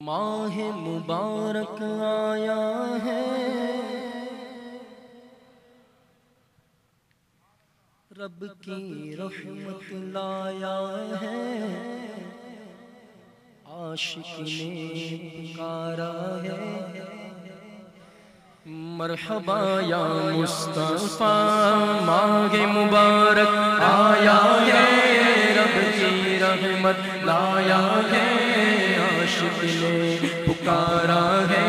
ماہ مبارک آیا ہے۔ رب کی رحمت لایا ہے۔ عاشق نے پکارا ہے۔ مرحبا یا مصطفیٰ، ماہ مبارک آیا ہے۔ رب کی رحمت لایا ہے۔ نے پکارا ہے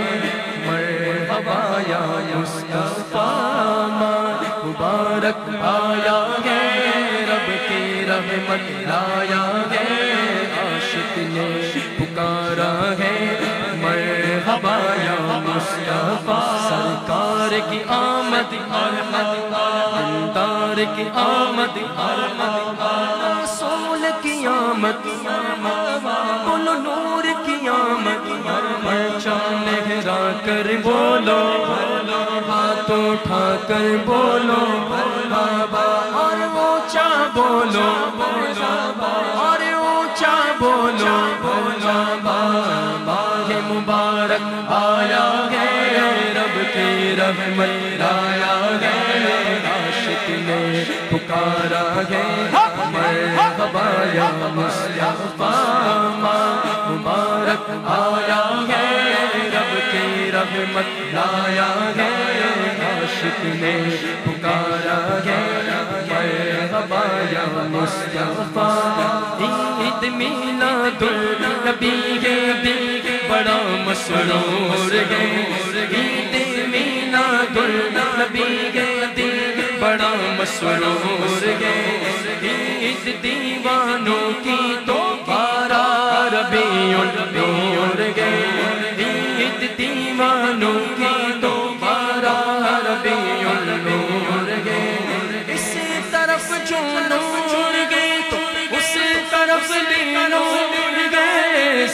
مرحبا یا مصطفیٰ مبارک آیا ہے، رب کی رحمت لایا ہے، عاشق نے پکارا ہے مرحبا یا مصطفیٰ، سرکار کی آمد آمد کی آمد آمد رسول کی آمد بولو لہرا کر بولو ہاتھ اٹھا کر بولو، بابا، اور اونچا بولو، اور اونچا بولو، بابا، یہ مبارک آیا ہے، رب کی رحمت لایا ہے عاشق نے پکارا ہے، مرحبا یا مصطفیٰ، مبارک آیا ہے کی رحمت لایا ہے عاشق نے پکارا ہے مرحبا یا مصطفیٰ، عید میلاد النبی کے دل بڑا مسرور ہے۔ عید میلاد النبی کے دل بڑا مسرور ہے۔ عید دیوانوں کی تو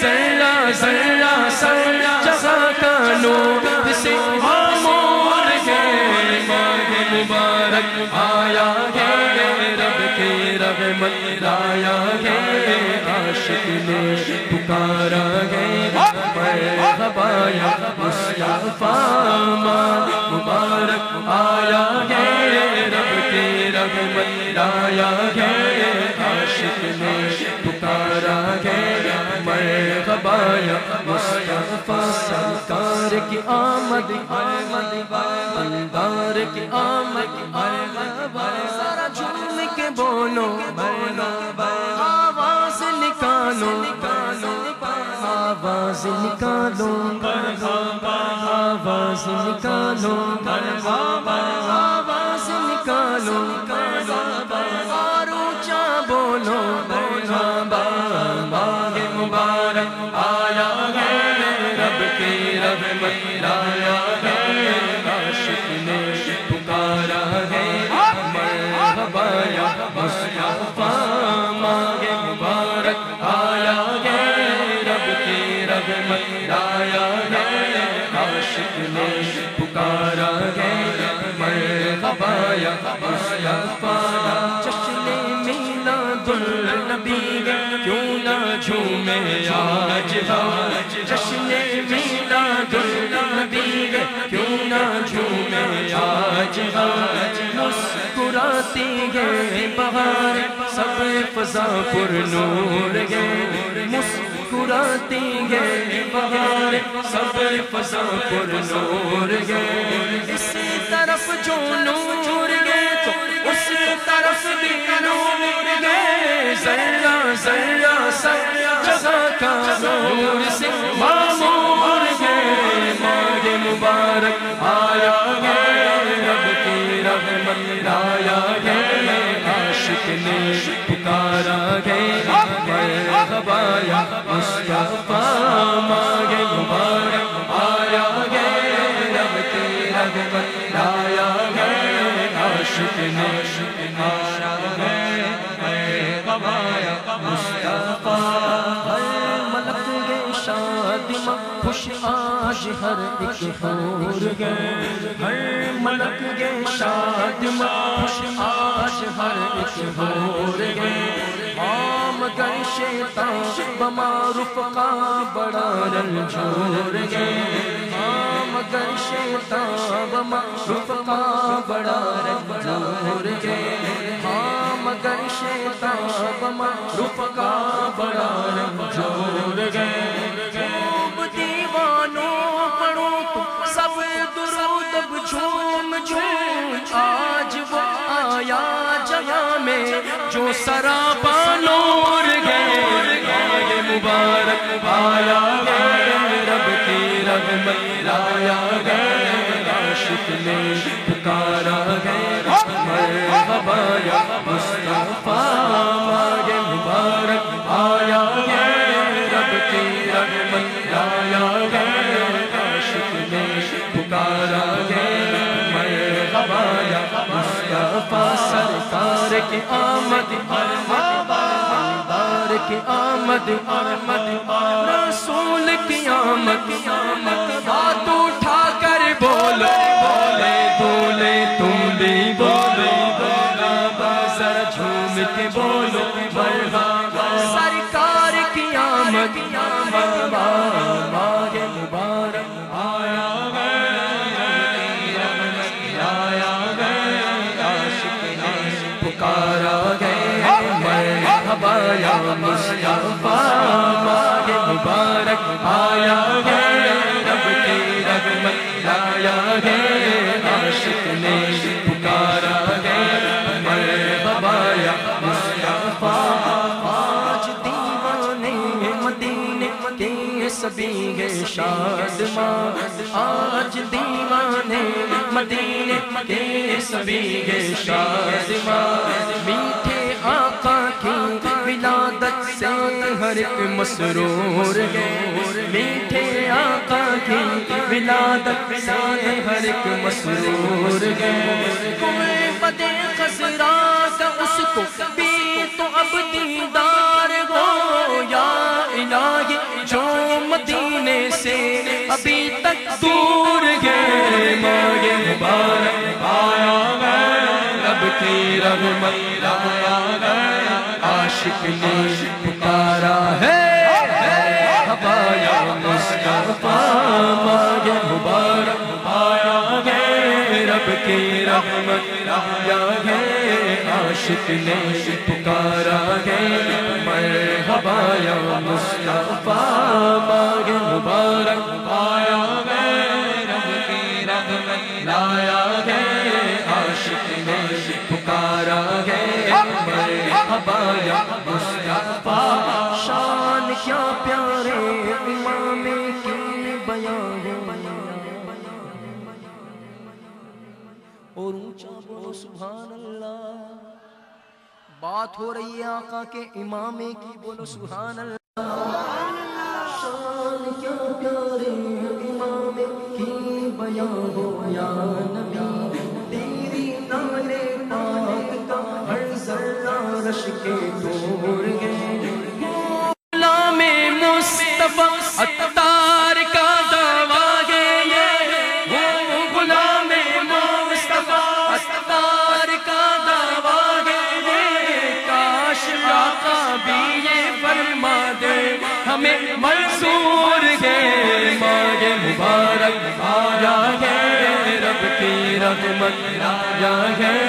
گئے ذرا ذرا جہاں کا نور سے معمور گئے ماہ مبارک آیا ہے، رب کی رحمت لایا ہے، عاشق نے پکارا ہے، مرحبا یا مصطفیٰ مبارک آیا ہے، رب کی رحمت لایا ہے مصطفیٰ سرکار کی آمد آمد بلدار کی آمد آمد ذرا جھوم کے بولو بولو، آواز نکالو آواز نکالو آواز نکالو مرحبا مصطفیٰ ماہ مبارک، آیا ہے رب کی رحمت لایا ہے عاشق نے پکارا ہے مرحبا، یا مصطفیٰ جشن میلاد النبی کیوں نہ جھومے آج آج جشن میلاد النبی کیوں نہ جھومے آج آج مسکراتی ہے بہار سب فضا پر نور ہے مسکراتی ہے بہار سب فضا پر نور ہے اس طرف جو نور گئے تو اس طرف بھی نور گئے ذرا ذرا سب جگہ کا نور سے معمور گئے ماہ مبارک آیا ہے۔ مصطفیٰ ماہ مبارک آیا ہے رب کی رحمت لایا ہے عاشق نے پکارا ہے مرحبا یا مصطفیٰ ملک گے شادی ماں خوش آج ہر ایک حور گئے ہر ملک گے شاد خوش آج ہر ایک حور گئے عام شیطان، بما رفقا بڑا رنجور گے مگر شیطان، بما رفقا بڑا رنجور گے ہاں مگر شیطان، بما رفقا بڑا رنجور جھوم جھوم آج وہ آیا جگہ میں، جو سراپا نور گئے آئے مبارک آیا گئے رب کی رحمت لایا گئے عاشق نے پکارا گئے مرحبا یا مصطفیٰ آئے مصطفیٰ سرکار کی آمد دار کی آمد آمد رسول کی آمد آمد اٹھا کر بولو، بولے بولے، تم بھی بولو بولا بازر جھوم کے بولو مرحبا سرکار کی آمد آمد مبارک آیا گئے رب کی رحمت لایا گئے عاشق نے پکارا گئے مرحبا یا مصطفیٰ، آج دیوانے مدینے کے سبھی گے آج دیوانے مدینے کے سبھی گے شاد ماں میٹھے آقا کی ولادت سے ہر ایک مسرور گئے میٹھے آقا کی ولادت سے ہر ایک مسرور گئے کوئے بدے خزرا کا اس کو بھی تو اب دیدار ہو۔ یا الہی، جو مدینے سے ابھی تک دور گئے ماں مبارک آیا گئے، رب کی رحمت لایا گئے۔ عاشق نے پکارا ہے۔ ہبایا مصطفیٰ مانگے مبارک آیا ہے۔ رب کی رحمت لایا ہے۔ عاشق نے پکارا اونچا بولو سبحان اللہ۔ بات ہو رہی ہے آقا کے امامے کی، بولو سبحان اللہ۔ شان کیا پیارے امام کی بیان ہو یا نبی۔ تیری نارے پاک کا ہر ذرہ رش کے کی ہے،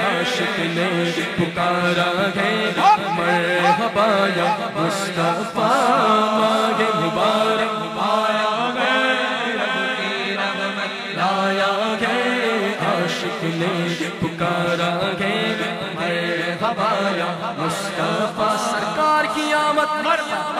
عاشق نے پکارا ہے۔ مرحبا یا مصطفیٰ ماں مبارک، آیا ہے۔ رب کی رحمت لایا ہے، عاشق نے پکارا ہے۔ مرحبا یا مصطفیٰ، سرکار کی آمد، مرحبا۔